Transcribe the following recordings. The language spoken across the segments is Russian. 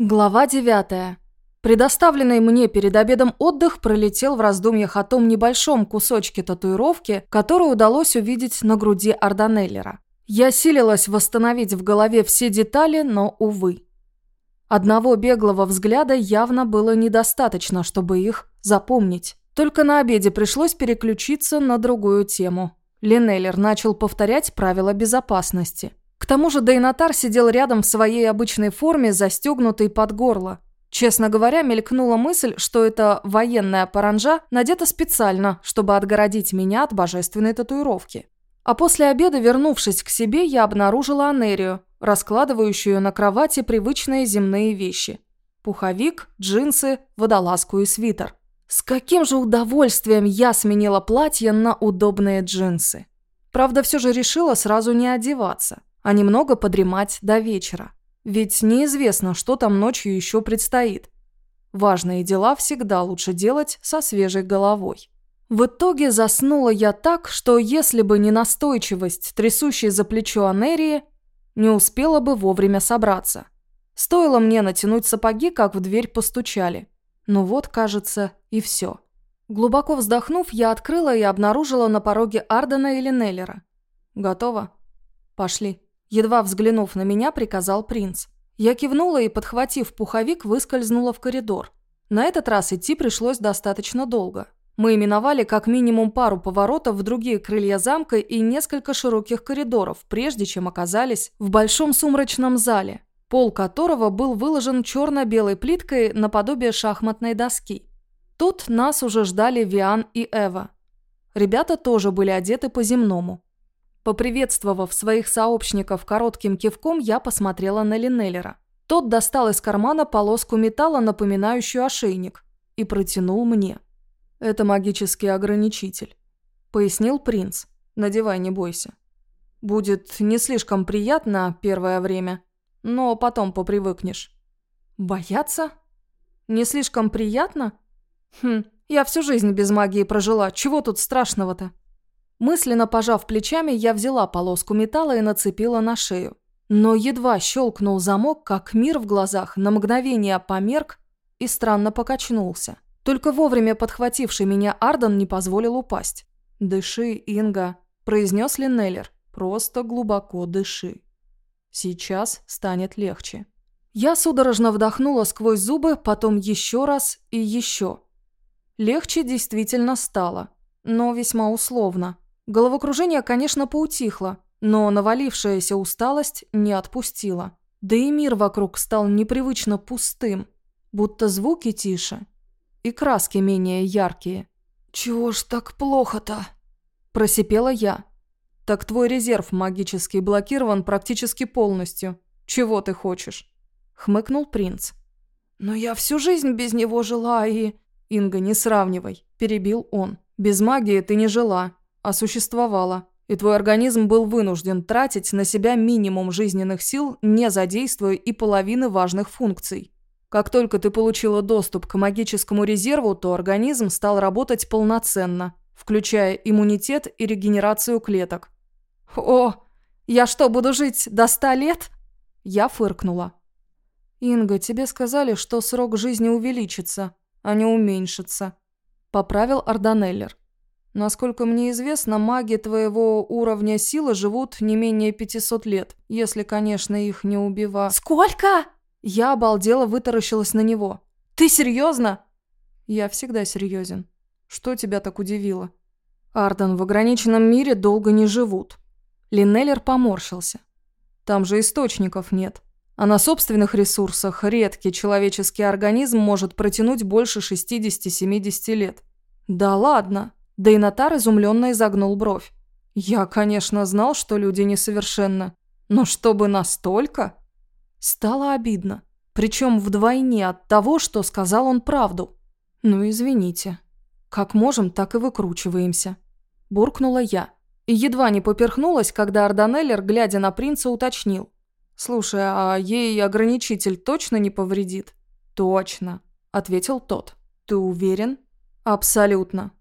Глава 9. Предоставленный мне перед обедом отдых пролетел в раздумьях о том небольшом кусочке татуировки, который удалось увидеть на груди Арданеллера. Я силилась восстановить в голове все детали, но, увы. Одного беглого взгляда явно было недостаточно, чтобы их запомнить. Только на обеде пришлось переключиться на другую тему. Линеллер начал повторять правила безопасности. К тому же Дейнатар сидел рядом в своей обычной форме, застегнутый под горло. Честно говоря, мелькнула мысль, что эта военная паранжа надета специально, чтобы отгородить меня от божественной татуировки. А после обеда, вернувшись к себе, я обнаружила Анерию, раскладывающую на кровати привычные земные вещи. Пуховик, джинсы, водолазку и свитер. С каким же удовольствием я сменила платье на удобные джинсы. Правда, все же решила сразу не одеваться а немного подремать до вечера. Ведь неизвестно, что там ночью еще предстоит. Важные дела всегда лучше делать со свежей головой. В итоге заснула я так, что если бы не настойчивость, трясущей за плечо Анерии, не успела бы вовремя собраться. Стоило мне натянуть сапоги, как в дверь постучали. Ну вот, кажется, и все. Глубоко вздохнув, я открыла и обнаружила на пороге Ардена или Неллера. «Готово? Пошли». Едва взглянув на меня, приказал принц. Я кивнула и, подхватив пуховик, выскользнула в коридор. На этот раз идти пришлось достаточно долго. Мы именовали как минимум пару поворотов в другие крылья замка и несколько широких коридоров, прежде чем оказались в большом сумрачном зале, пол которого был выложен черно-белой плиткой наподобие шахматной доски. Тут нас уже ждали Виан и Эва. Ребята тоже были одеты по-земному. Поприветствовав своих сообщников коротким кивком, я посмотрела на Линеллера. Тот достал из кармана полоску металла, напоминающую ошейник, и протянул мне. «Это магический ограничитель», — пояснил принц. «Надевай, не бойся. Будет не слишком приятно первое время, но потом попривыкнешь». «Бояться? Не слишком приятно? Хм, я всю жизнь без магии прожила, чего тут страшного-то?» Мысленно пожав плечами, я взяла полоску металла и нацепила на шею. Но едва щелкнул замок, как мир в глазах на мгновение померк и странно покачнулся. Только вовремя подхвативший меня Арден не позволил упасть. «Дыши, Инга», – произнес Линнеллер. «Просто глубоко дыши. Сейчас станет легче». Я судорожно вдохнула сквозь зубы, потом еще раз и еще. Легче действительно стало, но весьма условно. Головокружение, конечно, поутихло, но навалившаяся усталость не отпустила. Да и мир вокруг стал непривычно пустым, будто звуки тише и краски менее яркие. «Чего ж так плохо-то?» – просипела я. «Так твой резерв магический блокирован практически полностью. Чего ты хочешь?» – хмыкнул принц. «Но я всю жизнь без него жила и...» «Инга, не сравнивай», – перебил он. «Без магии ты не жила, а существовала, и твой организм был вынужден тратить на себя минимум жизненных сил, не задействуя и половины важных функций. Как только ты получила доступ к магическому резерву, то организм стал работать полноценно, включая иммунитет и регенерацию клеток. «О, я что, буду жить до ста лет?» Я фыркнула. «Инга, тебе сказали, что срок жизни увеличится, а не уменьшится», – поправил Арданеллер. Насколько мне известно, маги твоего уровня силы живут не менее 500 лет, если, конечно, их не убива. Сколько? Я обалдела, вытаращилась на него. Ты серьезно? Я всегда серьезен. Что тебя так удивило? Арден, в ограниченном мире долго не живут. Линнеллер поморщился. Там же источников нет. А на собственных ресурсах редкий человеческий организм может протянуть больше 60-70 лет. Да ладно. Да и Натар изумленно изогнул бровь. «Я, конечно, знал, что люди несовершенны, но чтобы настолько...» Стало обидно. Причем вдвойне от того, что сказал он правду. «Ну, извините. Как можем, так и выкручиваемся». Буркнула я. И едва не поперхнулась, когда Арданеллер, глядя на принца, уточнил. «Слушай, а ей ограничитель точно не повредит?» «Точно», — ответил тот. «Ты уверен?» «Абсолютно.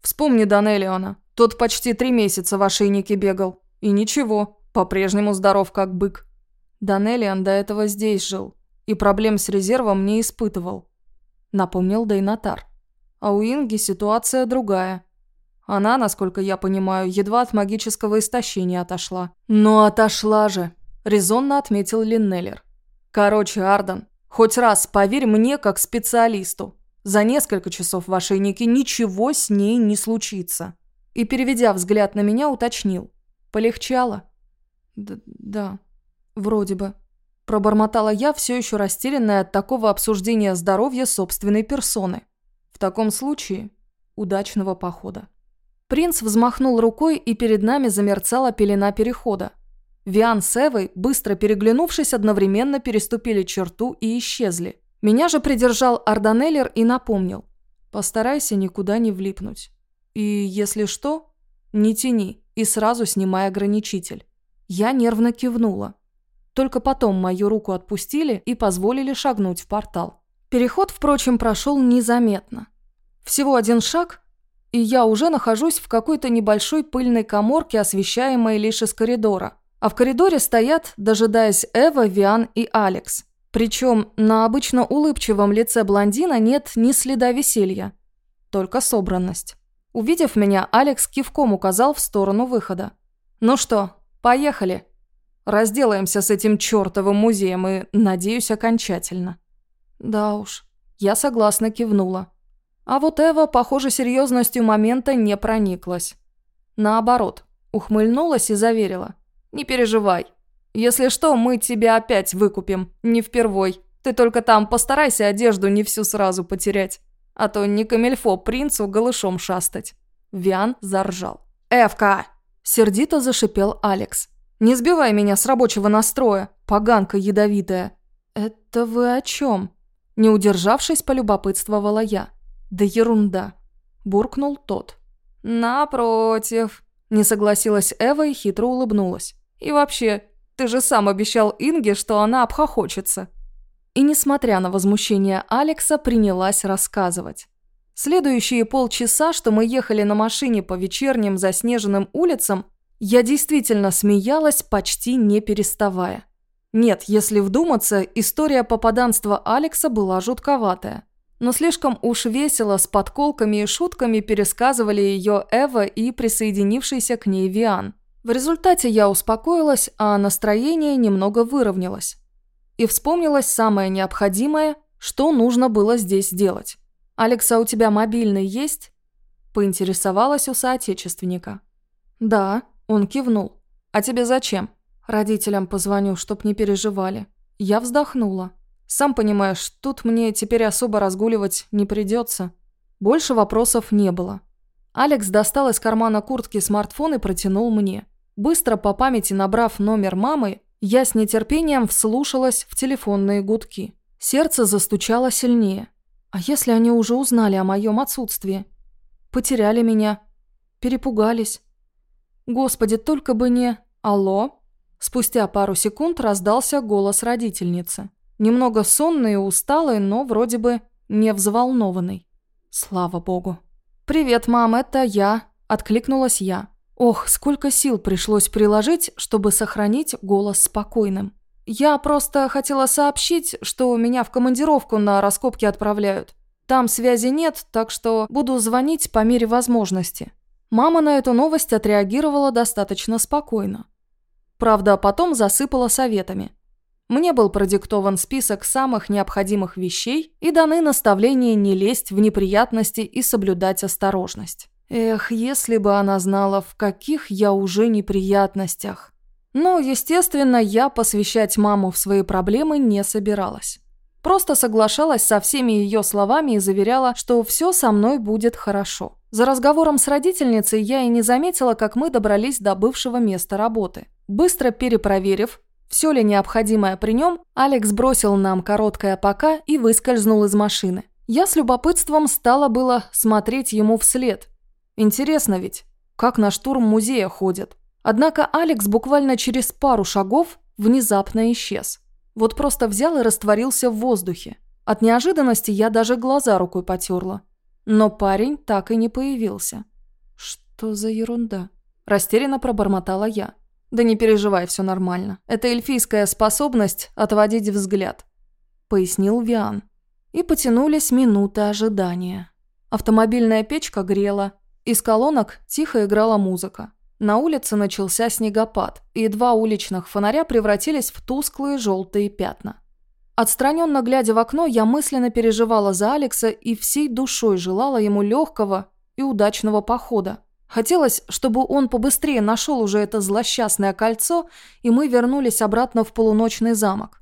Вспомни Данелиона. Тот почти три месяца в ошейнике бегал. И ничего, по-прежнему здоров как бык. Данелиан до этого здесь жил. и проблем с резервом не испытывал», – напомнил Дейнатар. «А у Инги ситуация другая. Она, насколько я понимаю, едва от магического истощения отошла». «Но отошла же», – резонно отметил Линнеллер. «Короче, Арден, хоть раз поверь мне как специалисту. За несколько часов в ошейнике ничего с ней не случится». И, переведя взгляд на меня, уточнил. «Полегчало?» Д «Да, вроде бы». Пробормотала я, все еще растерянная от такого обсуждения здоровья собственной персоны. В таком случае, удачного похода. Принц взмахнул рукой, и перед нами замерцала пелена перехода. Виан с Эвой, быстро переглянувшись, одновременно переступили черту и исчезли. Меня же придержал Арданеллер и напомнил. «Постарайся никуда не влипнуть. И, если что, не тяни и сразу снимай ограничитель». Я нервно кивнула. Только потом мою руку отпустили и позволили шагнуть в портал. Переход, впрочем, прошел незаметно. Всего один шаг, и я уже нахожусь в какой-то небольшой пыльной коморке, освещаемой лишь из коридора. А в коридоре стоят, дожидаясь Эва, Виан и Алекс. Причем на обычно улыбчивом лице блондина нет ни следа веселья, только собранность. Увидев меня, Алекс кивком указал в сторону выхода. «Ну что, поехали?» Разделаемся с этим чертовым музеем и, надеюсь, окончательно. Да уж, я согласно кивнула. А вот Эва, похоже, серьезностью момента не прониклась. Наоборот, ухмыльнулась и заверила. «Не переживай. Если что, мы тебя опять выкупим. Не впервой. Ты только там постарайся одежду не всю сразу потерять. А то не камельфо принцу голышом шастать». Виан заржал. «Эвка!» – сердито зашипел Алекс. Не сбивай меня с рабочего настроя, поганка ядовитая». «Это вы о чем?» Не удержавшись, полюбопытствовала я. «Да ерунда», – буркнул тот. «Напротив», – не согласилась Эва и хитро улыбнулась. «И вообще, ты же сам обещал Инге, что она обхохочется». И, несмотря на возмущение Алекса, принялась рассказывать. Следующие полчаса, что мы ехали на машине по вечерним заснеженным улицам, я действительно смеялась, почти не переставая. Нет, если вдуматься, история попаданства Алекса была жутковатая. Но слишком уж весело с подколками и шутками пересказывали ее Эва и присоединившийся к ней Виан. В результате я успокоилась, а настроение немного выровнялось. И вспомнилось самое необходимое, что нужно было здесь делать. «Алекса, у тебя мобильный есть?» – поинтересовалась у соотечественника. «Да», он кивнул. «А тебе зачем?» «Родителям позвоню, чтоб не переживали». Я вздохнула. «Сам понимаешь, тут мне теперь особо разгуливать не придется». Больше вопросов не было. Алекс достал из кармана куртки смартфон и протянул мне. Быстро по памяти набрав номер мамы, я с нетерпением вслушалась в телефонные гудки. Сердце застучало сильнее. А если они уже узнали о моем отсутствии? Потеряли меня. Перепугались. Господи, только бы не... Алло? Спустя пару секунд раздался голос родительницы. Немного сонный и усталый, но вроде бы не взволнованный. Слава богу. «Привет, мам, это я», – откликнулась я. Ох, сколько сил пришлось приложить, чтобы сохранить голос спокойным. Я просто хотела сообщить, что меня в командировку на раскопки отправляют. Там связи нет, так что буду звонить по мере возможности. Мама на эту новость отреагировала достаточно спокойно. Правда, потом засыпала советами. Мне был продиктован список самых необходимых вещей и даны наставления не лезть в неприятности и соблюдать осторожность. Эх, если бы она знала, в каких я уже неприятностях. Но, естественно, я посвящать маму в свои проблемы не собиралась. Просто соглашалась со всеми ее словами и заверяла, что все со мной будет хорошо. За разговором с родительницей я и не заметила, как мы добрались до бывшего места работы. Быстро перепроверив, все ли необходимое при нем, Алекс бросил нам короткое «пока» и выскользнул из машины. Я с любопытством стала было смотреть ему вслед. Интересно ведь, как на штурм музея ходят. Однако Алекс буквально через пару шагов внезапно исчез. Вот просто взял и растворился в воздухе. От неожиданности я даже глаза рукой потерла. Но парень так и не появился. «Что за ерунда?» Растерянно пробормотала я. «Да не переживай, все нормально. Это эльфийская способность отводить взгляд». пояснил Виан. И потянулись минуты ожидания. Автомобильная печка грела, из колонок тихо играла музыка. На улице начался снегопад, и два уличных фонаря превратились в тусклые желтые пятна. Отстраненно глядя в окно, я мысленно переживала за Алекса и всей душой желала ему легкого и удачного похода. Хотелось, чтобы он побыстрее нашел уже это злосчастное кольцо, и мы вернулись обратно в полуночный замок.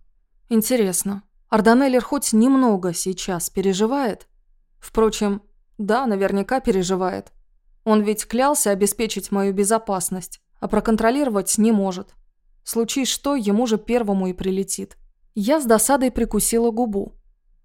Интересно, Арданеллер хоть немного сейчас переживает? Впрочем, да, наверняка переживает. Он ведь клялся обеспечить мою безопасность, а проконтролировать не может. Случись что, ему же первому и прилетит. Я с досадой прикусила губу.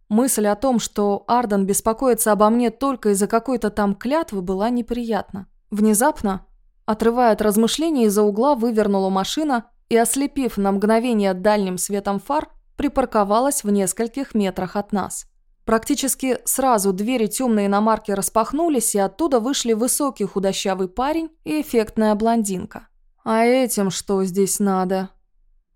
Мысль о том, что Арден беспокоится обо мне только из-за какой-то там клятвы, была неприятна. Внезапно, отрывая от размышлений, из-за угла вывернула машина и, ослепив на мгновение дальним светом фар, припарковалась в нескольких метрах от нас. Практически сразу двери темной иномарки распахнулись, и оттуда вышли высокий худощавый парень и эффектная блондинка. «А этим что здесь надо?»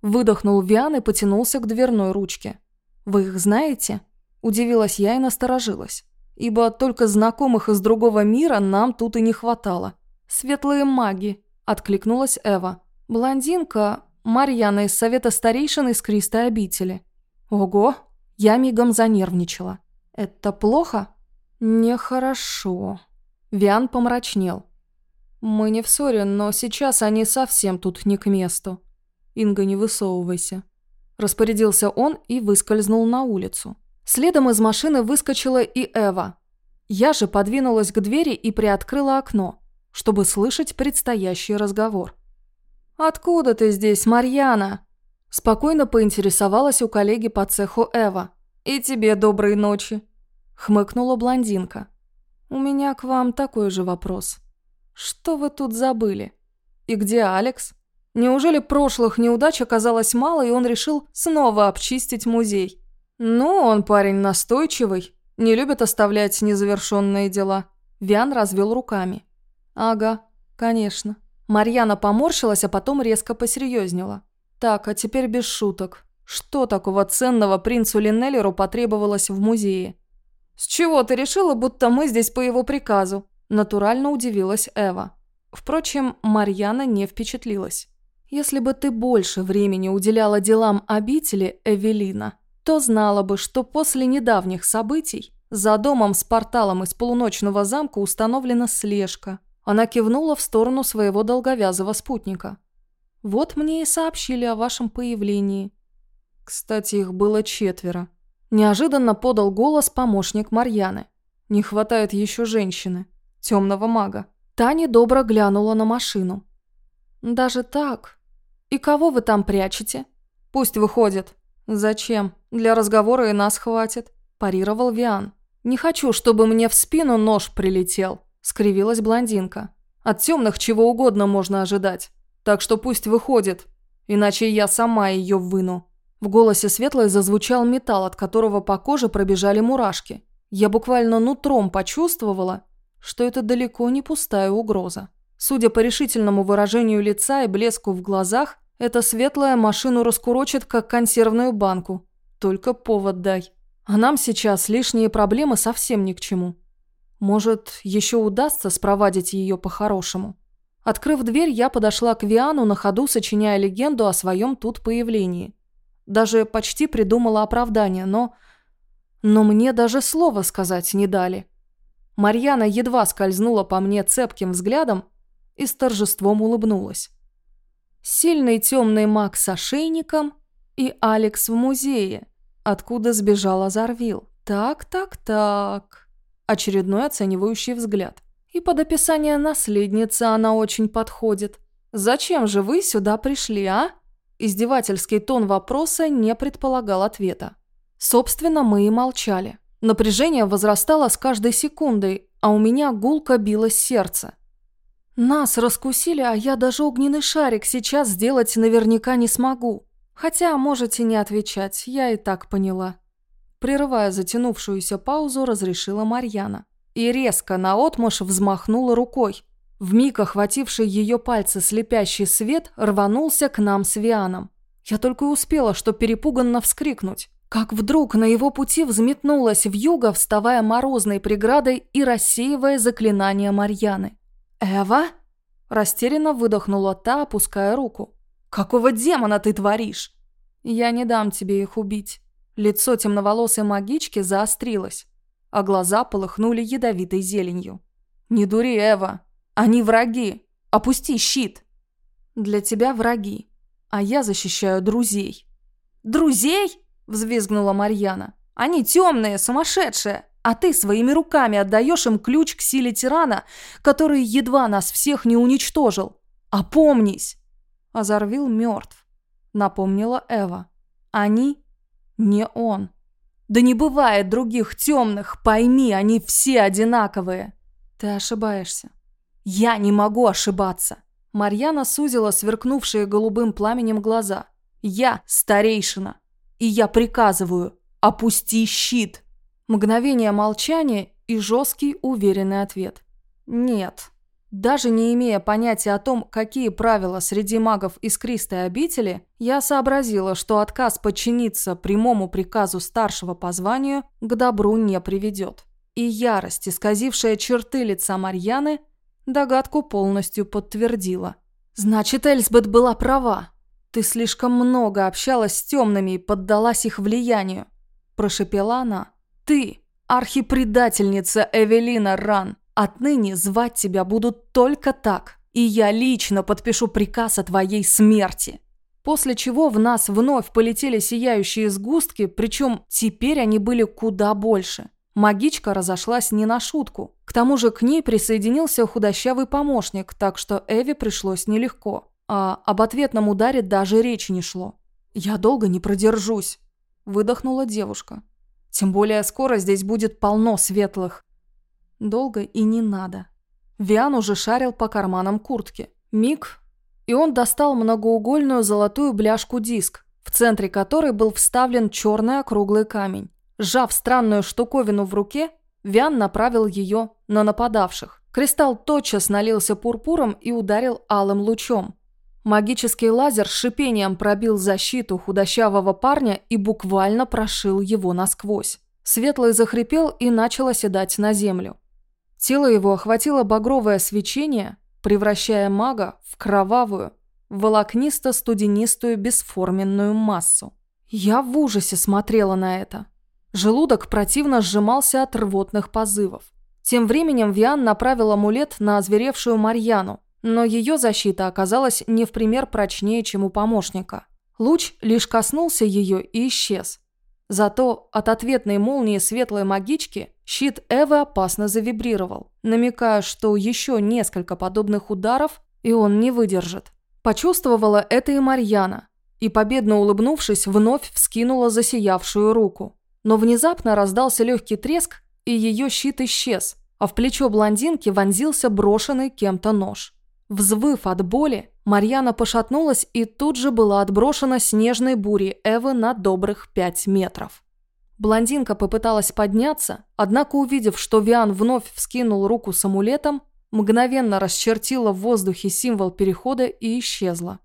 Выдохнул Виан и потянулся к дверной ручке. «Вы их знаете?» Удивилась я и насторожилась. Ибо только знакомых из другого мира нам тут и не хватало. «Светлые маги», – откликнулась Эва. «Блондинка Марьяна из Совета Старейшин из Кристой обители». «Ого, я мигом занервничала. «Это плохо?» «Нехорошо». Виан помрачнел. «Мы не в ссоре, но сейчас они совсем тут не к месту. Инга, не высовывайся». Распорядился он и выскользнул на улицу. Следом из машины выскочила и Эва. Я же подвинулась к двери и приоткрыла окно, чтобы слышать предстоящий разговор. «Откуда ты здесь, Марьяна?» Спокойно поинтересовалась у коллеги по цеху Эва. «И тебе доброй ночи», – хмыкнула блондинка. «У меня к вам такой же вопрос. Что вы тут забыли? И где Алекс? Неужели прошлых неудач оказалось мало, и он решил снова обчистить музей? Ну, он парень настойчивый, не любит оставлять незавершенные дела». Виан развел руками. «Ага, конечно». Марьяна поморщилась, а потом резко посерьезнела. Так, а теперь без шуток. Что такого ценного принцу Линнеллеру потребовалось в музее? «С чего ты решила, будто мы здесь по его приказу?» Натурально удивилась Эва. Впрочем, Марьяна не впечатлилась. «Если бы ты больше времени уделяла делам обители, Эвелина, то знала бы, что после недавних событий за домом с порталом из полуночного замка установлена слежка». Она кивнула в сторону своего долговязого спутника. Вот мне и сообщили о вашем появлении. Кстати, их было четверо. Неожиданно подал голос помощник Марьяны. Не хватает еще женщины, темного мага. Таня добро глянула на машину. «Даже так? И кого вы там прячете?» «Пусть выходит». «Зачем? Для разговора и нас хватит», – парировал Виан. «Не хочу, чтобы мне в спину нож прилетел», – скривилась блондинка. «От темных чего угодно можно ожидать». Так что пусть выходит, иначе я сама ее выну». В голосе Светлой зазвучал металл, от которого по коже пробежали мурашки. Я буквально нутром почувствовала, что это далеко не пустая угроза. Судя по решительному выражению лица и блеску в глазах, эта светлая машину раскурочит, как консервную банку. Только повод дай. А нам сейчас лишние проблемы совсем ни к чему. Может, еще удастся спровадить ее по-хорошему. Открыв дверь, я подошла к Виану на ходу, сочиняя легенду о своем тут появлении. Даже почти придумала оправдание, но... Но мне даже слова сказать не дали. Марьяна едва скользнула по мне цепким взглядом и с торжеством улыбнулась. Сильный темный маг с ошейником и Алекс в музее, откуда сбежал Азарвил. Так, так, так. Очередной оценивающий взгляд. И под описание наследницы она очень подходит. Зачем же вы сюда пришли, а? Издевательский тон вопроса не предполагал ответа. Собственно, мы и молчали. Напряжение возрастало с каждой секундой, а у меня гулко билось сердце. Нас раскусили, а я даже огненный шарик сейчас сделать наверняка не смогу. Хотя можете не отвечать, я и так поняла. Прерывая затянувшуюся паузу, разрешила Марьяна и резко наотмашь взмахнула рукой. Вмиг охвативший ее пальцы слепящий свет рванулся к нам с Вианом. Я только успела, что перепуганно вскрикнуть. как вдруг на его пути взметнулась вьюга, вставая морозной преградой и рассеивая заклинание Марьяны. «Эва?» – растерянно выдохнула та, опуская руку. «Какого демона ты творишь?» «Я не дам тебе их убить». Лицо темноволосой магички заострилось, а глаза полыхнули ядовитой зеленью. «Не дури, Эва. Они враги. Опусти щит». «Для тебя враги, а я защищаю друзей». «Друзей?» – взвизгнула Марьяна. «Они темные, сумасшедшие, а ты своими руками отдаешь им ключ к силе тирана, который едва нас всех не уничтожил. Опомнись!» Азарвил мертв, напомнила Эва. «Они не он». «Да не бывает других темных, пойми, они все одинаковые». «Ты ошибаешься». «Я не могу ошибаться». Марьяна сузила сверкнувшие голубым пламенем глаза. «Я старейшина, и я приказываю, опусти щит!» Мгновение молчания и жесткий уверенный ответ. «Нет». Даже не имея понятия о том, какие правила среди магов искристой обители, я сообразила, что отказ подчиниться прямому приказу старшего по званию к добру не приведет. И ярость, исказившая черты лица Марьяны, догадку полностью подтвердила. «Значит, Эльсбет была права. Ты слишком много общалась с темными и поддалась их влиянию», – прошепела она. «Ты, архипредательница Эвелина Ран, отныне звать тебя будут только так, и я лично подпишу приказ о твоей смерти». После чего в нас вновь полетели сияющие сгустки, причем теперь они были куда больше. Магичка разошлась не на шутку. К тому же к ней присоединился худощавый помощник, так что Эви пришлось нелегко а об ответном ударе даже речи не шло. «Я долго не продержусь», – выдохнула девушка. «Тем более скоро здесь будет полно светлых». Долго и не надо. Виан уже шарил по карманам куртки. Миг, и он достал многоугольную золотую бляшку-диск, в центре которой был вставлен черный округлый камень. Сжав странную штуковину в руке, Виан направил ее на нападавших. Кристалл тотчас налился пурпуром и ударил алым лучом. Магический лазер шипением пробил защиту худощавого парня и буквально прошил его насквозь. Светлый захрипел и начал оседать на землю. Тело его охватило багровое свечение, превращая мага в кровавую, волокнисто-студенистую бесформенную массу. Я в ужасе смотрела на это. Желудок противно сжимался от рвотных позывов. Тем временем Виан направил амулет на озверевшую Марьяну, но ее защита оказалась не в пример прочнее, чем у помощника. Луч лишь коснулся ее и исчез. Зато от ответной молнии светлой магички щит Эвы опасно завибрировал, намекая, что еще несколько подобных ударов, и он не выдержит. Почувствовала это и Марьяна, и, победно улыбнувшись, вновь вскинула засиявшую руку. Но внезапно раздался легкий треск, и ее щит исчез, а в плечо блондинки вонзился брошенный кем-то нож. Взвыв от боли, Марьяна пошатнулась и тут же была отброшена снежной бурей Эвы на добрых пять метров. Блондинка попыталась подняться, однако увидев, что Виан вновь вскинул руку с амулетом, мгновенно расчертила в воздухе символ перехода и исчезла.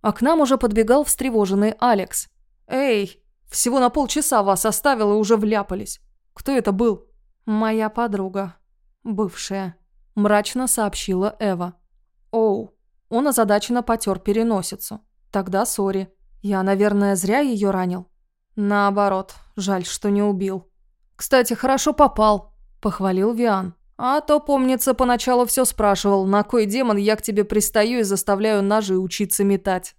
А к нам уже подбегал встревоженный Алекс. «Эй, всего на полчаса вас оставил и уже вляпались. Кто это был?» «Моя подруга. Бывшая», – мрачно сообщила Эва. Оу. Он озадаченно потер переносицу. Тогда сори. Я, наверное, зря ее ранил. Наоборот, жаль, что не убил. Кстати, хорошо попал, похвалил Виан. А то, помнится, поначалу все спрашивал, на кой демон я к тебе пристаю и заставляю ножи учиться метать.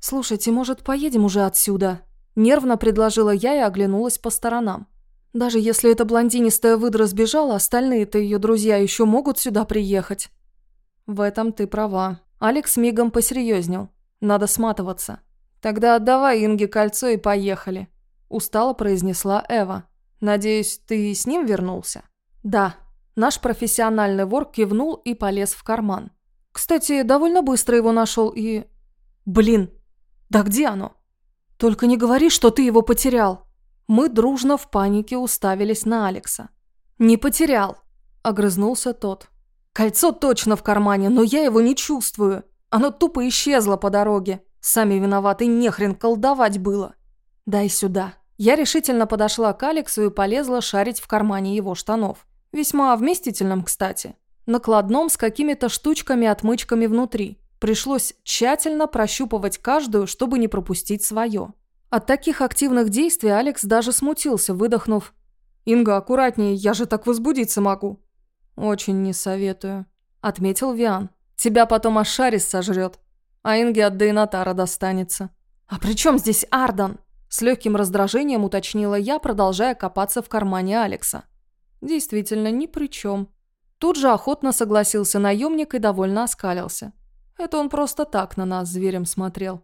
«Слушайте, может, поедем уже отсюда?» Нервно предложила я и оглянулась по сторонам. Даже если эта блондинистая выдра сбежала, остальные-то ее друзья еще могут сюда приехать. «В этом ты права». Алекс мигом посерьезнел. «Надо сматываться». «Тогда отдавай Инге кольцо и поехали», – устало произнесла Эва. «Надеюсь, ты с ним вернулся?» «Да». Наш профессиональный вор кивнул и полез в карман. «Кстати, довольно быстро его нашел и...» «Блин! Да где оно?» «Только не говори, что ты его потерял!» Мы дружно в панике уставились на Алекса. «Не потерял!» – огрызнулся тот. Кольцо точно в кармане, но я его не чувствую. Оно тупо исчезло по дороге. Сами виноваты, нехрен колдовать было. Дай сюда. Я решительно подошла к Алексу и полезла шарить в кармане его штанов. Весьма вместительном, кстати. Накладном с какими-то штучками-отмычками внутри. Пришлось тщательно прощупывать каждую, чтобы не пропустить свое. От таких активных действий Алекс даже смутился, выдохнув. «Инга, аккуратнее, я же так возбудиться могу». «Очень не советую», — отметил Виан. «Тебя потом аж Шарис сожрет, а Инге от Дейнатара достанется». «А при чем здесь Ардан?» С легким раздражением уточнила я, продолжая копаться в кармане Алекса. Действительно, ни при чем. Тут же охотно согласился наемник и довольно оскалился. Это он просто так на нас зверем смотрел.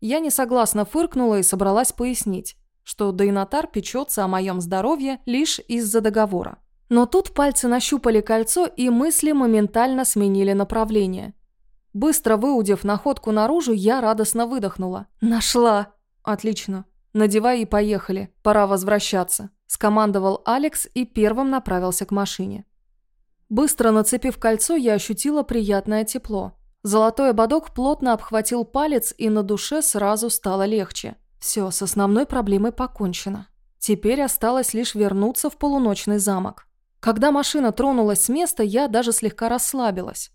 Я несогласно фыркнула и собралась пояснить, что Дейнатар печется о моем здоровье лишь из-за договора. Но тут пальцы нащупали кольцо, и мысли моментально сменили направление. Быстро выудив находку наружу, я радостно выдохнула. «Нашла!» «Отлично. Надевай и поехали. Пора возвращаться», – скомандовал Алекс и первым направился к машине. Быстро нацепив кольцо, я ощутила приятное тепло. Золотой ободок плотно обхватил палец, и на душе сразу стало легче. Все, с основной проблемой покончено. Теперь осталось лишь вернуться в полуночный замок. Когда машина тронулась с места, я даже слегка расслабилась.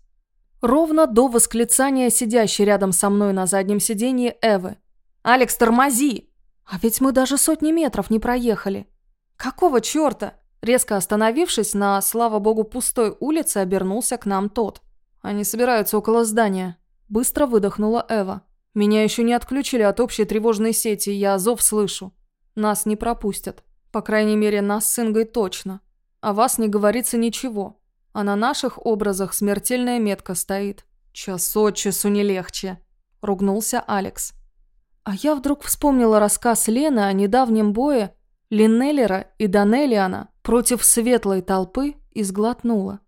Ровно до восклицания сидящей рядом со мной на заднем сиденье Эвы – «Алекс, тормози!» «А ведь мы даже сотни метров не проехали». «Какого черта?» Резко остановившись на, слава богу, пустой улице, обернулся к нам тот. «Они собираются около здания». Быстро выдохнула Эва. «Меня еще не отключили от общей тревожной сети, я зов слышу. Нас не пропустят. По крайней мере, нас с Ингой точно. О вас не говорится ничего. А на наших образах смертельная метка стоит. Час от часу не легче», – ругнулся Алекс. А я вдруг вспомнила рассказ Лены о недавнем бое Линнеллера и Данелиана против светлой толпы и сглотнула.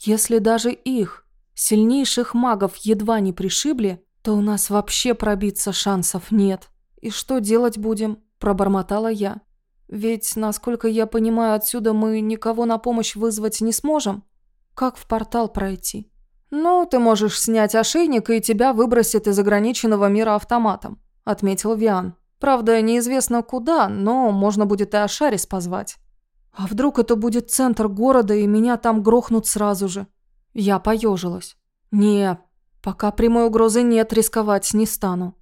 Если даже их, сильнейших магов, едва не пришибли, то у нас вообще пробиться шансов нет. И что делать будем? Пробормотала я. Ведь, насколько я понимаю, отсюда мы никого на помощь вызвать не сможем. Как в портал пройти? Ну, ты можешь снять ошейник, и тебя выбросит из ограниченного мира автоматом. – отметил Виан. «Правда, неизвестно куда, но можно будет и Ашарис позвать». «А вдруг это будет центр города, и меня там грохнут сразу же?» Я поежилась. «Не, пока прямой угрозы нет, рисковать не стану».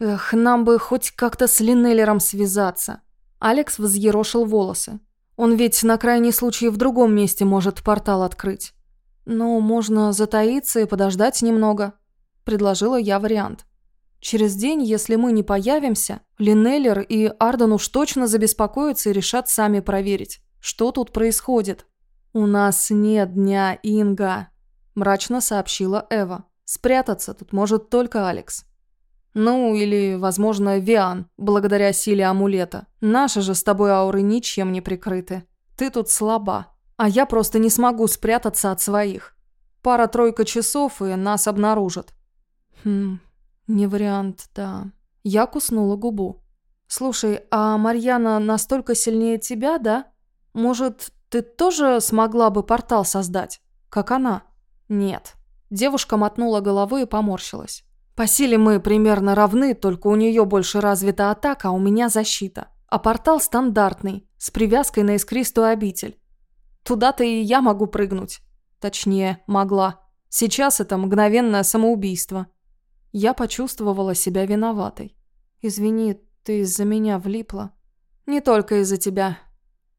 «Эх, нам бы хоть как-то с Линнеллером связаться». Алекс взъерошил волосы. «Он ведь на крайний случай в другом месте может портал открыть». «Ну, можно затаиться и подождать немного», – предложила я вариант. Через день, если мы не появимся, Линнеллер и Арден уж точно забеспокоятся и решат сами проверить, что тут происходит. «У нас нет дня, Инга», – мрачно сообщила Эва. «Спрятаться тут может только Алекс». Ну, или, возможно, Виан, благодаря силе амулета. Наши же с тобой ауры ничем не прикрыты. Ты тут слаба, а я просто не смогу спрятаться от своих. Пара-тройка часов, и нас обнаружат. Хм, «Не вариант, да». Я куснула губу. «Слушай, а Марьяна настолько сильнее тебя, да? Может, ты тоже смогла бы портал создать, как она?» «Нет». Девушка мотнула головой и поморщилась. «По силе мы примерно равны, только у нее больше развита атака, а у меня защита. А портал стандартный, с привязкой на искристую обитель. Туда-то и я могу прыгнуть. Точнее, могла. Сейчас это мгновенное самоубийство. Я почувствовала себя виноватой. «Извини, ты из-за меня влипла». «Не только из-за тебя».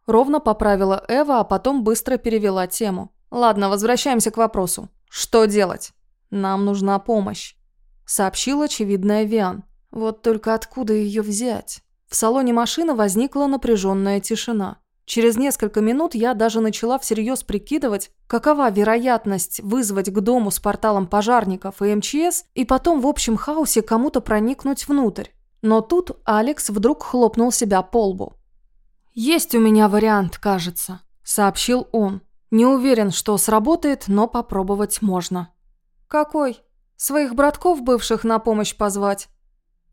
Ровно поправила Эва, а потом быстро перевела тему. «Ладно, возвращаемся к вопросу. Что делать?» «Нам нужна помощь», — сообщил очевидная Виан. «Вот только откуда ее взять?» В салоне машины возникла напряженная тишина. Через несколько минут я даже начала всерьез прикидывать, какова вероятность вызвать к дому с порталом пожарников и МЧС и потом в общем хаосе кому-то проникнуть внутрь. Но тут Алекс вдруг хлопнул себя по лбу. «Есть у меня вариант, кажется», – сообщил он. «Не уверен, что сработает, но попробовать можно». «Какой? Своих братков бывших на помощь позвать?»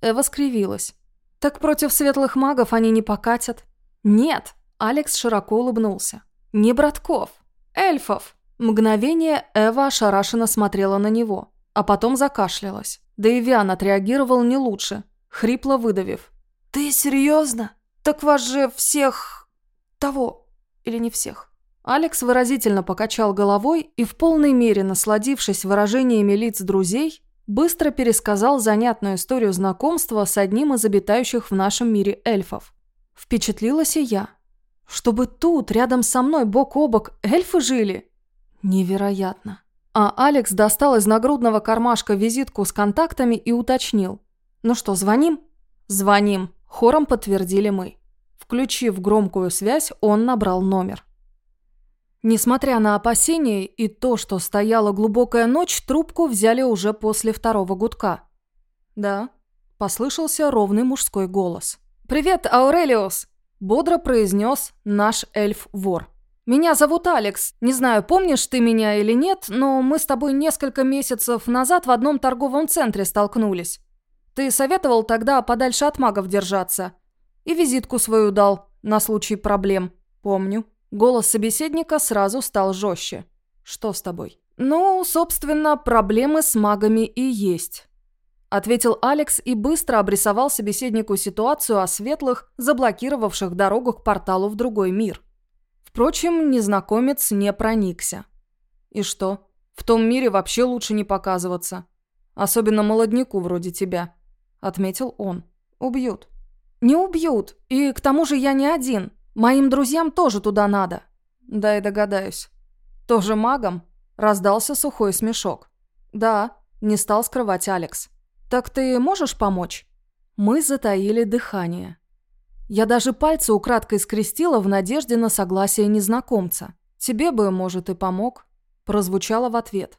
Эва скривилась. «Так против светлых магов они не покатят?» «Нет, Алекс широко улыбнулся. «Не братков. Эльфов!» Мгновение Эва ошарашенно смотрела на него, а потом закашлялась. Да и Виан отреагировал не лучше, хрипло выдавив. «Ты серьезно?» «Так вас же всех... того... или не всех?» Алекс выразительно покачал головой и, в полной мере насладившись выражениями лиц друзей, быстро пересказал занятную историю знакомства с одним из обитающих в нашем мире эльфов. Впечатлилась и я. Чтобы тут, рядом со мной, бок о бок, эльфы жили? Невероятно. А Алекс достал из нагрудного кармашка визитку с контактами и уточнил. «Ну что, звоним?» «Звоним», – хором подтвердили мы. Включив громкую связь, он набрал номер. Несмотря на опасения и то, что стояла глубокая ночь, трубку взяли уже после второго гудка. «Да», – послышался ровный мужской голос. «Привет, Аурелиус!» – бодро произнес наш эльф-вор. «Меня зовут Алекс. Не знаю, помнишь ты меня или нет, но мы с тобой несколько месяцев назад в одном торговом центре столкнулись. Ты советовал тогда подальше от магов держаться. И визитку свою дал на случай проблем. Помню». Голос собеседника сразу стал жестче. «Что с тобой?» «Ну, собственно, проблемы с магами и есть», – ответил Алекс и быстро обрисовал собеседнику ситуацию о светлых, заблокировавших дорогу к порталу в другой мир. Впрочем, незнакомец не проникся. И что? В том мире вообще лучше не показываться. Особенно молодняку вроде тебя. Отметил он. Убьют. Не убьют. И к тому же я не один. Моим друзьям тоже туда надо. Да и догадаюсь. Тоже магом? Раздался сухой смешок. Да, не стал скрывать Алекс. Так ты можешь помочь? Мы затаили дыхание. Я даже пальцы украдкой скрестила в надежде на согласие незнакомца. «Тебе бы, может, и помог», – прозвучало в ответ.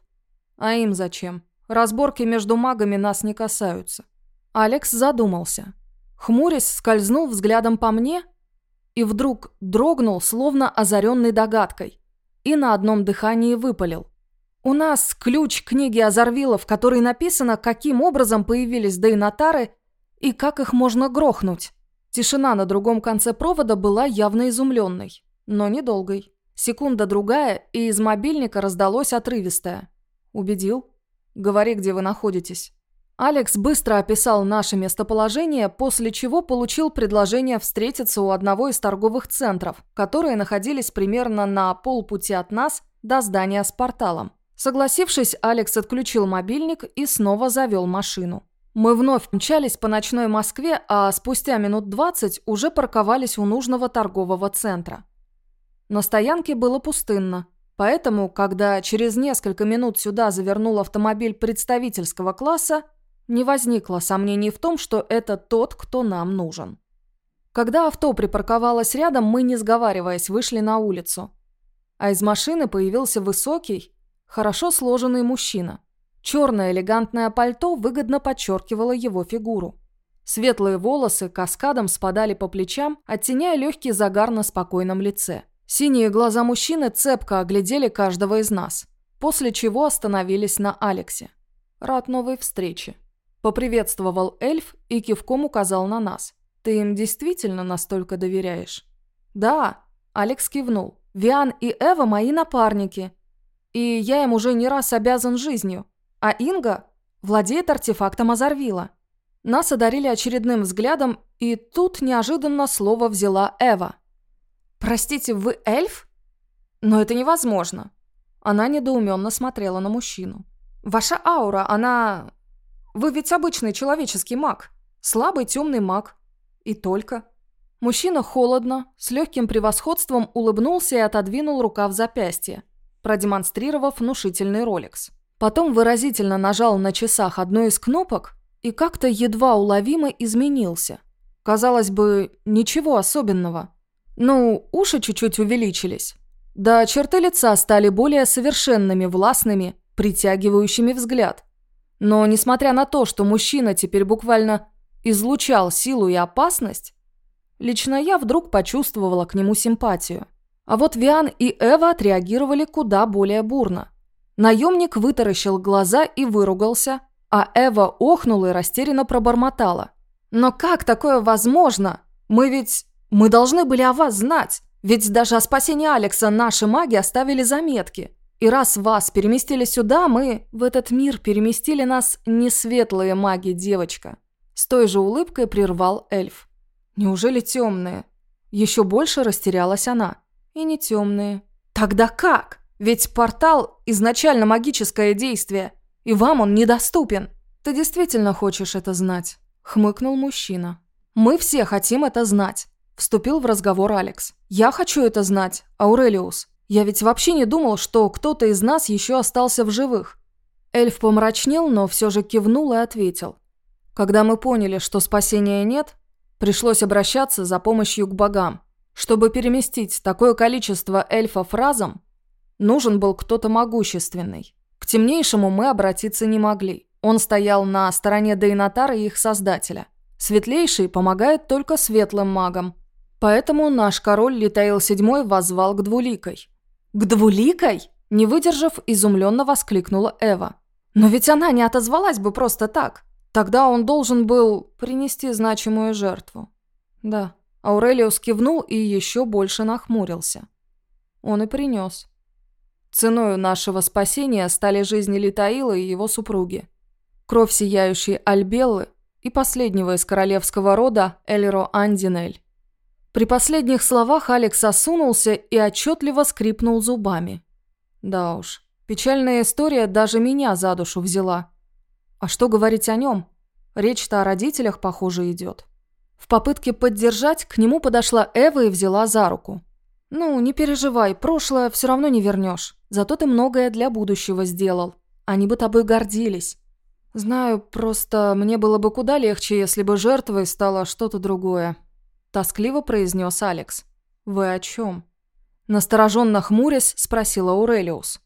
«А им зачем? Разборки между магами нас не касаются». Алекс задумался. Хмурясь, скользнул взглядом по мне и вдруг дрогнул, словно озаренный догадкой, и на одном дыхании выпалил. «У нас ключ книги Азарвила, в которой написано, каким образом появились дейнатары и как их можно грохнуть». Тишина на другом конце провода была явно изумленной, но недолгой. Секунда-другая, и из мобильника раздалось отрывистое. «Убедил? Говори, где вы находитесь». Алекс быстро описал наше местоположение, после чего получил предложение встретиться у одного из торговых центров, которые находились примерно на полпути от нас до здания с порталом. Согласившись, Алекс отключил мобильник и снова завел машину. Мы вновь мчались по ночной Москве, а спустя минут 20 уже парковались у нужного торгового центра. На стоянке было пустынно, поэтому, когда через несколько минут сюда завернул автомобиль представительского класса, не возникло сомнений в том, что это тот, кто нам нужен. Когда авто припарковалось рядом, мы, не сговариваясь, вышли на улицу. А из машины появился высокий, хорошо сложенный мужчина. Черное элегантное пальто выгодно подчеркивало его фигуру. Светлые волосы каскадом спадали по плечам, оттеняя легкий загар на спокойном лице. Синие глаза мужчины цепко оглядели каждого из нас, после чего остановились на Алексе. «Рад новой встрече», – поприветствовал эльф и кивком указал на нас. «Ты им действительно настолько доверяешь?» «Да», – Алекс кивнул. «Виан и Эва мои напарники, и я им уже не раз обязан жизнью. А Инга владеет артефактом Азарвила. Нас одарили очередным взглядом, и тут неожиданно слово взяла Эва. «Простите, вы эльф?» «Но это невозможно». Она недоуменно смотрела на мужчину. «Ваша аура, она... Вы ведь обычный человеческий маг. Слабый темный маг. И только...» Мужчина холодно, с легким превосходством улыбнулся и отодвинул рукав запястья, продемонстрировав внушительный роликс. Потом выразительно нажал на часах одну из кнопок и как-то едва уловимо изменился. Казалось бы, ничего особенного. Ну, уши чуть-чуть увеличились. Да черты лица стали более совершенными, властными, притягивающими взгляд. Но несмотря на то, что мужчина теперь буквально излучал силу и опасность, лично я вдруг почувствовала к нему симпатию. А вот Виан и Эва отреагировали куда более бурно. Наемник вытаращил глаза и выругался, а Эва охнула и растерянно пробормотала. «Но как такое возможно? Мы ведь... Мы должны были о вас знать. Ведь даже о спасении Алекса наши маги оставили заметки. И раз вас переместили сюда, мы в этот мир переместили нас не светлые маги, девочка». С той же улыбкой прервал эльф. Неужели темные? Еще больше растерялась она. И не темные. Тогда как? Ведь портал изначально магическое действие, и вам он недоступен. Ты действительно хочешь это знать? Хмыкнул мужчина. Мы все хотим это знать. Вступил в разговор Алекс. Я хочу это знать, Аурелиус. Я ведь вообще не думал, что кто-то из нас еще остался в живых. Эльф помрачнел, но все же кивнул и ответил. Когда мы поняли, что спасения нет, пришлось обращаться за помощью к богам. Чтобы переместить такое количество эльфов разом, нужен был кто-то могущественный. К темнейшему мы обратиться не могли. Он стоял на стороне Дейнатара и их создателя. Светлейший помогает только светлым магам. Поэтому наш король Литаил VII воззвал к Двуликой. «К Двуликой?» – не выдержав, изумленно воскликнула Эва. «Но ведь она не отозвалась бы просто так. Тогда он должен был принести значимую жертву». «Да». Аурелиус кивнул и еще больше нахмурился. Он и принес. Ценою нашего спасения стали жизни Литаила и его супруги. Кровь сияющей Альбеллы и последнего из королевского рода Эльро Андинель. При последних словах Алекс осунулся и отчетливо скрипнул зубами. Да уж, печальная история даже меня за душу взяла. А что говорить о нем? Речь-то о родителях, похоже, идет. В попытке поддержать к нему подошла Эва и взяла за руку. «Ну, не переживай, прошлое все равно не вернешь. Зато ты многое для будущего сделал. Они бы тобой гордились. Знаю, просто мне было бы куда легче, если бы жертвой стало что-то другое. Тоскливо произнес Алекс. «Вы о чем?» Настороженно хмурясь, спросила Аурелиус.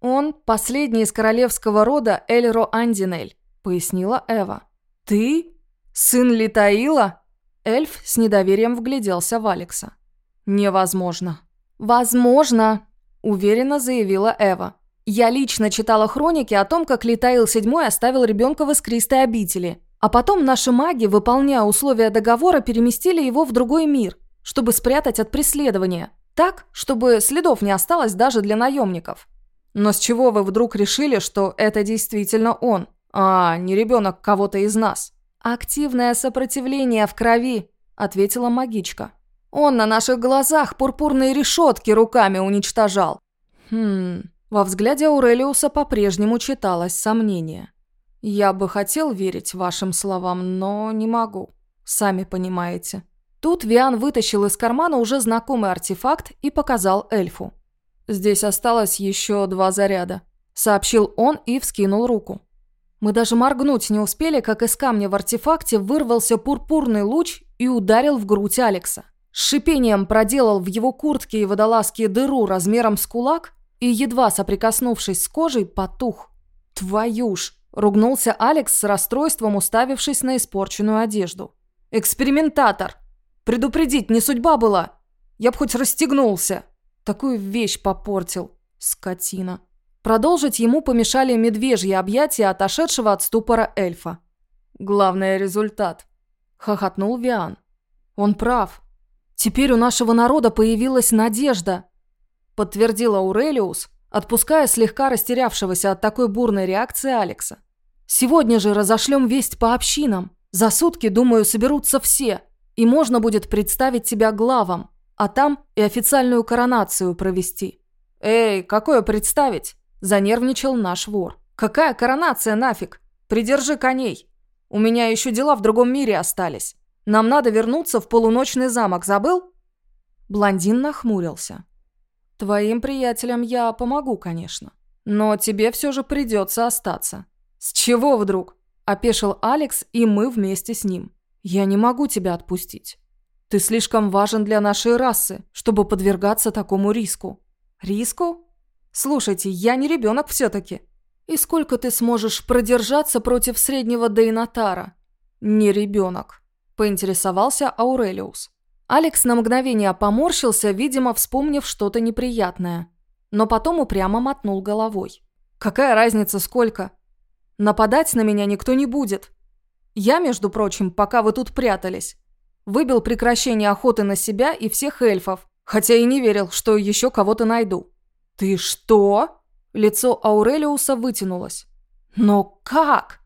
«Он – последний из королевского рода Эльро Андинель», – пояснила Эва. «Ты? Сын Литаила?» Эльф с недоверием вгляделся в Алекса. «Невозможно». «Возможно», – уверенно заявила Эва. «Я лично читала хроники о том, как Литаил VII оставил ребенка в искристой обители. А потом наши маги, выполняя условия договора, переместили его в другой мир, чтобы спрятать от преследования. Так, чтобы следов не осталось даже для наемников. Но с чего вы вдруг решили, что это действительно он, а не ребенок кого-то из нас? Активное сопротивление в крови, ответила магичка. Он на наших глазах пурпурные решетки руками уничтожал. Хм, во взгляде Аурелиуса по-прежнему читалось сомнение. «Я бы хотел верить вашим словам, но не могу. Сами понимаете». Тут Виан вытащил из кармана уже знакомый артефакт и показал эльфу. «Здесь осталось еще два заряда», – сообщил он и вскинул руку. Мы даже моргнуть не успели, как из камня в артефакте вырвался пурпурный луч и ударил в грудь Алекса. С шипением проделал в его куртке и водолазке дыру размером с кулак и, едва соприкоснувшись с кожей, потух. «Твою ж!» Ругнулся Алекс с расстройством, уставившись на испорченную одежду. «Экспериментатор! Предупредить не судьба была! Я б хоть расстегнулся! Такую вещь попортил, скотина!» Продолжить ему помешали медвежьи объятия отошедшего от ступора эльфа. «Главный результат», – хохотнул Виан. «Он прав. Теперь у нашего народа появилась надежда», – подтвердила Аурелиус, отпуская слегка растерявшегося от такой бурной реакции Алекса. «Сегодня же разошлем весть по общинам. За сутки, думаю, соберутся все, и можно будет представить тебя главам, а там и официальную коронацию провести». «Эй, какое представить?» – занервничал наш вор. «Какая коронация нафиг? Придержи коней. У меня еще дела в другом мире остались. Нам надо вернуться в полуночный замок, забыл?» Блондин нахмурился. Твоим приятелям я помогу, конечно. Но тебе все же придется остаться. С чего вдруг? Опешил Алекс, и мы вместе с ним. Я не могу тебя отпустить. Ты слишком важен для нашей расы, чтобы подвергаться такому риску. Риску? Слушайте, я не ребенок все-таки. И сколько ты сможешь продержаться против среднего Дейнатара? Не ребенок, поинтересовался Аурелиус. Алекс на мгновение поморщился, видимо, вспомнив что-то неприятное. Но потом упрямо мотнул головой. «Какая разница сколько? Нападать на меня никто не будет. Я, между прочим, пока вы тут прятались, выбил прекращение охоты на себя и всех эльфов, хотя и не верил, что еще кого-то найду». «Ты что?» Лицо Аурелиуса вытянулось. «Но как?»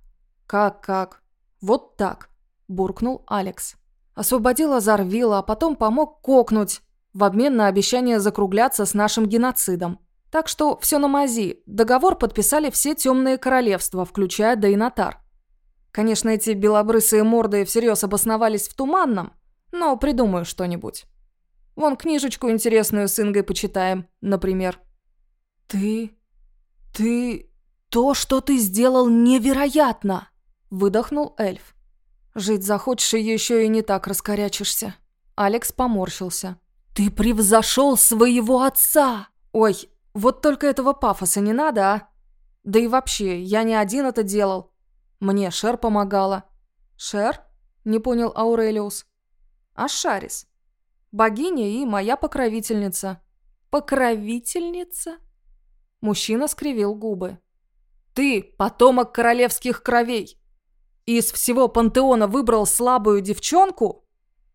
«Как-как? Вот так», – буркнул Алекс. Освободил Азарвила, а потом помог кокнуть в обмен на обещание закругляться с нашим геноцидом. Так что все на мази. Договор подписали все темные королевства, включая Дейнатар. Конечно, эти белобрысые морды всерьез обосновались в Туманном, но придумаю что-нибудь. Вон книжечку интересную с Ингой почитаем, например. «Ты... ты... то, что ты сделал, невероятно!» – выдохнул эльф. «Жить захочешь и еще и не так раскорячишься». Алекс поморщился. «Ты превзошел своего отца!» «Ой, вот только этого пафоса не надо, а? Да и вообще, я не один это делал. Мне Шер помогала». «Шер?» – не понял Аурелиус. «А Шарис. Богиня и моя покровительница». «Покровительница?» Мужчина скривил губы. «Ты – потомок королевских кровей. Из всего пантеона выбрал слабую девчонку?»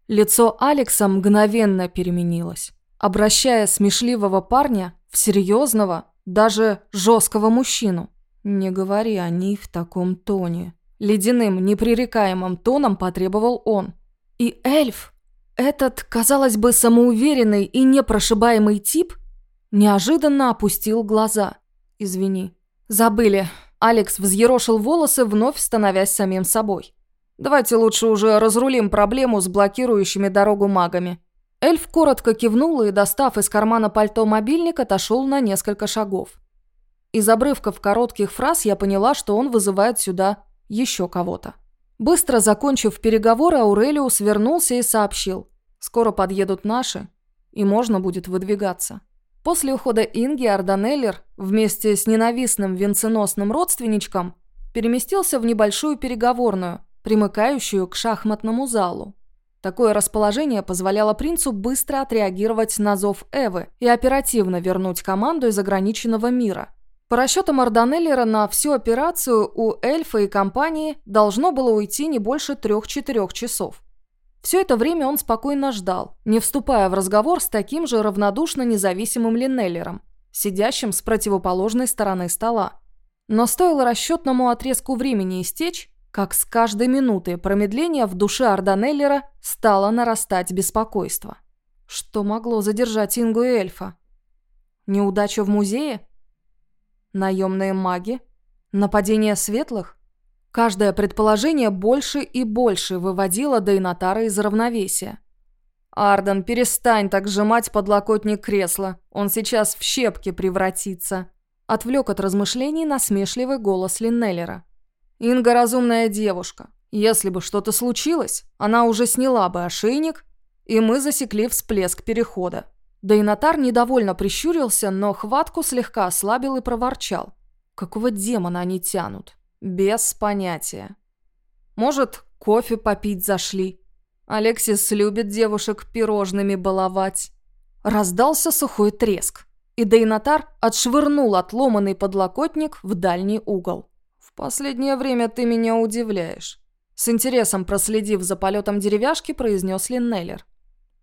Лицо Алекса мгновенно переменилось, обращая смешливого парня в серьезного, даже жесткого мужчину. «Не говори о ней в таком тоне». Ледяным, непререкаемым тоном потребовал он. И эльф, этот, казалось бы, самоуверенный и непрошибаемый тип, неожиданно опустил глаза. «Извини». «Забыли». Алекс взъерошил волосы, вновь становясь самим собой. Давайте лучше уже разрулим проблему с блокирующими дорогу магами». Эльф коротко кивнул и, достав из кармана пальто мобильник, отошел на несколько шагов. Из обрывков коротких фраз я поняла, что он вызывает сюда еще кого-то. Быстро закончив переговоры, Аурелиус вернулся и сообщил. «Скоро подъедут наши, и можно будет выдвигаться». После ухода Инги Арданеллер вместе с ненавистным венценосным родственничком переместился в небольшую переговорную – примыкающую к шахматному залу. Такое расположение позволяло принцу быстро отреагировать на зов Эвы и оперативно вернуть команду из ограниченного мира. По расчетам Арданеллера на всю операцию у эльфа и компании должно было уйти не больше трех-четырех часов. Все это время он спокойно ждал, не вступая в разговор с таким же равнодушно независимым Линнеллером, сидящим с противоположной стороны стола. Но стоило расчетному отрезку времени истечь, как с каждой минутой промедления в душе Арданеллера стало нарастать беспокойство. Что могло задержать Ингу и эльфа? Неудача в музее? Наемные маги? Нападение светлых? Каждое предположение больше и больше выводило Дейнатара из равновесия. «Арден, перестань так сжимать подлокотник кресла. Он сейчас в щепки превратится», – отвлек от размышлений насмешливый голос Линнеллера. Инга разумная девушка. Если бы что-то случилось, она уже сняла бы ошейник, и мы засекли всплеск перехода. Да и нотар недовольно прищурился, но хватку слегка ослабил и проворчал. Какого демона они тянут? Без понятия. Может, кофе попить зашли? Алексис любит девушек пирожными баловать. Раздался сухой треск, и Дейнатар отшвырнул отломанный подлокотник в дальний угол последнее время ты меня удивляешь», с интересом проследив за полетом деревяшки, произнес Линнеллер.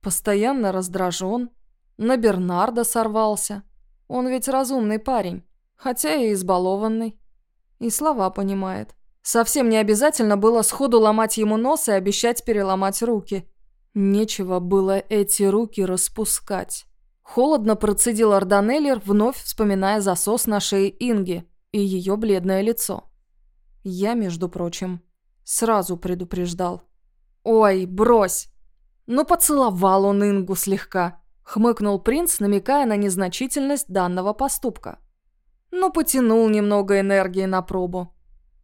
«Постоянно раздражен. На Бернарда сорвался. Он ведь разумный парень, хотя и избалованный. И слова понимает. Совсем не обязательно было сходу ломать ему нос и обещать переломать руки. Нечего было эти руки распускать». Холодно процедил Арданеллер, вновь вспоминая засос на шее Инги и ее бледное лицо. Я, между прочим, сразу предупреждал. «Ой, брось!» Ну, поцеловал он Ингу слегка, хмыкнул принц, намекая на незначительность данного поступка. Ну, потянул немного энергии на пробу.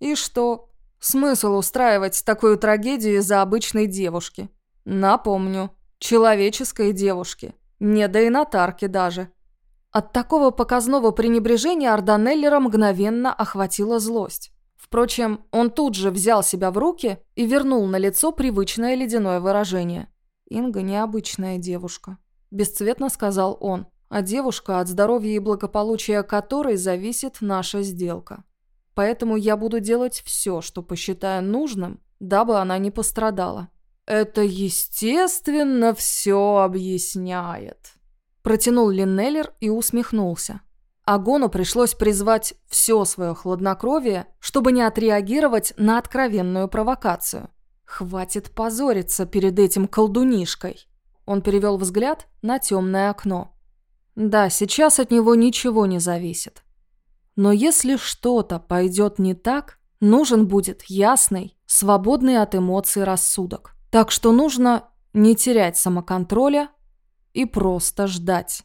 И что? Смысл устраивать такую трагедию из-за обычной девушки? Напомню, человеческой девушки. Не до инотарки даже. От такого показного пренебрежения Арданеллера мгновенно охватила злость. Впрочем, он тут же взял себя в руки и вернул на лицо привычное ледяное выражение. «Инга необычная девушка», – бесцветно сказал он, «а девушка, от здоровья и благополучия которой зависит наша сделка. Поэтому я буду делать все, что посчитаю нужным, дабы она не пострадала». «Это, естественно, все объясняет», – протянул Линнеллер и усмехнулся. Агону пришлось призвать все свое хладнокровие, чтобы не отреагировать на откровенную провокацию. Хватит позориться перед этим колдунишкой. Он перевел взгляд на темное окно. Да, сейчас от него ничего не зависит. Но если что-то пойдет не так, нужен будет ясный, свободный от эмоций рассудок. Так что нужно не терять самоконтроля и просто ждать.